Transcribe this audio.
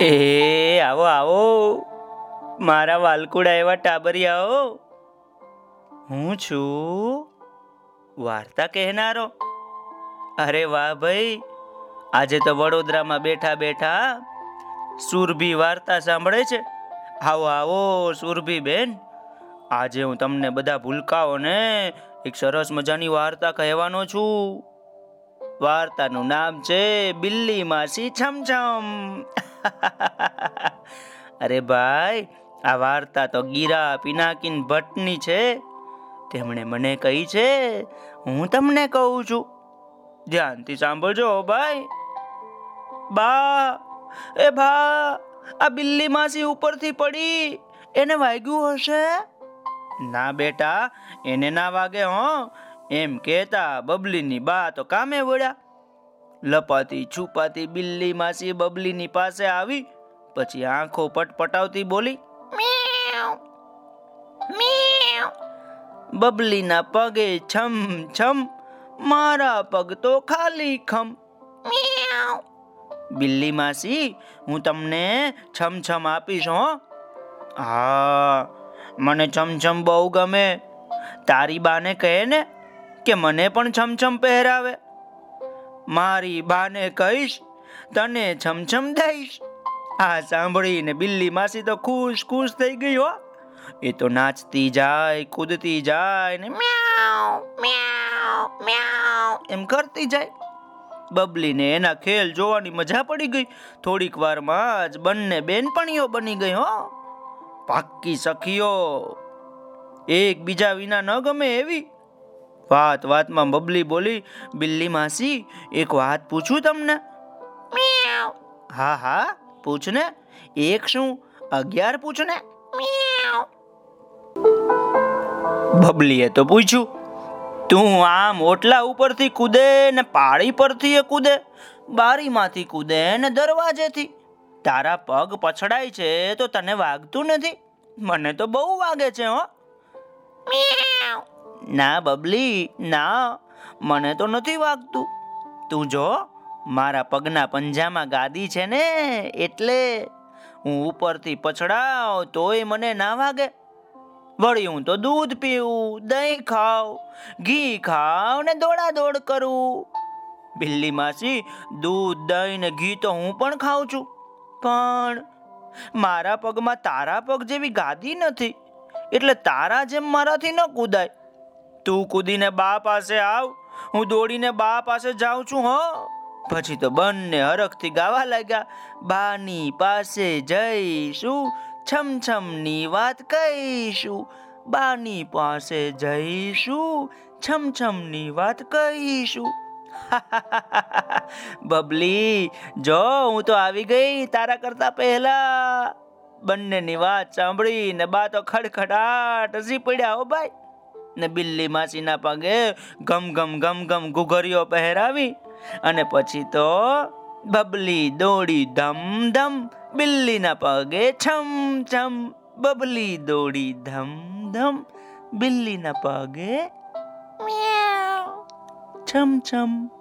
એ, આવો આવો. મારા વાલકુડા એવા ટાબરિયાઓ. હું છું વાર્તા કહેનારો. અરે વાહ ભાઈ, આજે તો વડોદરામાં બેઠા બેઠા સુરભી વાર્તા સાંભળે છે. આવો આવો, સુરભી બેન. આજે હું તમને બધા ભૂલકાઓને એક સરસ મજાની વાર્તા કહેવાનો છું. વાર્તાનું નામ છે બિલ્લી માસી છમછમ. અરે ભાઈ, આ વાર્તા તો ગીરા પિનાકિન ભટ્ટની છે. તેમણે મને કહી છે, હું તમને કહું છું. ધ્યાનથી સાંભળજો ભાઈ. બા, એ ભા, આ બિલ્લી માસી ઉપરથી પડી. એને વાગ્યું હશે? ના બેટા, એને ના વાગે, હો. એમ કહેતા બબલીની બા તો કામે વળ્યા. લપાતી છુપાતી બિલ્લી માસી બબલીની પાસે આવી, પછી આંખો પટપટાવતી બોલી બબલીના પગે છમ છમ, મારા પગ તો ખાલી ખમ. બિલ્લી માસી, હું તમને છમ છમ આપીશ હો. હા, મને છમછમ બહુ ગમે. તારી બાને કહે ને કે મને પણ છમછમ પહેરાવે? મારી બાને કહીશ, તને છમછમ દઈશ. આ સાંભળીને બિલ્લી માસી તો ખુશ ખુશ થઈ ગઈ હો. એ તો નાચતી જાય, કૂદતી જાય ને મ્યાઉ મ્યાઉ મ્યાઉ એમ કરતી જાય. બબલીને એના ખેલ જોવાની મજા પડી ગઈ. થોડીક વારમાં જ બંને બેનપણીઓ બની ગઈ હો. પાક્કી સખીઓ. એકબીજા વિના ન ગમે એવી. વાત વાતમાં બબલી બોલી બિલ્લી માસી એક વાત પૂછું તમને? હા હા પૂછ ને. એક શું? અગિયાર પૂછ ને. બબલીએ તો પૂછ્યું તું આમ ઓટલા ઉપરથી કૂદે ને પાળી પરથી એ કૂદે? બારીમાંથી કૂદે ને દરવાજેથી? તારા પગ પછડાય છે તો તને વાગતું નથી? મને તો બહુ વાગે છે હો. ના બબલી, ના, મને તો નથી વાગતું. તું જો, મારા પગના પંજામાં ગાદી છે ને, એટલે હું ઉપરથી પછડાવ તોય મને ના વાગે. વળી હું તો દૂધ પીવું, દહીં ખાવ, ઘી ખાવ ને દોડા દોડ કરું. બિલ્લી માસી, દૂધ, દહીં ને ઘી તો હું પણ ખાઉં છું. પણ મારા પગમાં તારા પગ જેવી ગાદી નથી. એટલે તારા જેમ મારાથી ન કૂદાય. તું કૂદીને બા પાસે આવ. હું દોડીને બા પાસે જાઉં છું, હો. પછી તો બંને હરખથી ગાવા લાગ્યા. બાની પાસે જઈશું, છમછમની વાત કહીશું. બાની પાસે જઈશું, છમછમની વાત કહીશું. બબલી, જો, હું તો આવી ગઈ તારા કરતા પહેલા. બંનેની વાત સાંભળીને બા તો ખડખડાટ હસી પડ્યા, હો ભાઈ. ને બિલ્લી માસીના પગે ગમ ગમ ગમ ગમ ઘુઘરીઓ પહેરાવી અને પછી તો બબલી દોડી ધમ ધમ બિલ્લીના પગે છમ છમ બબલી દોડી ધમ ધમ બિલ્લીના પગે છમ છમ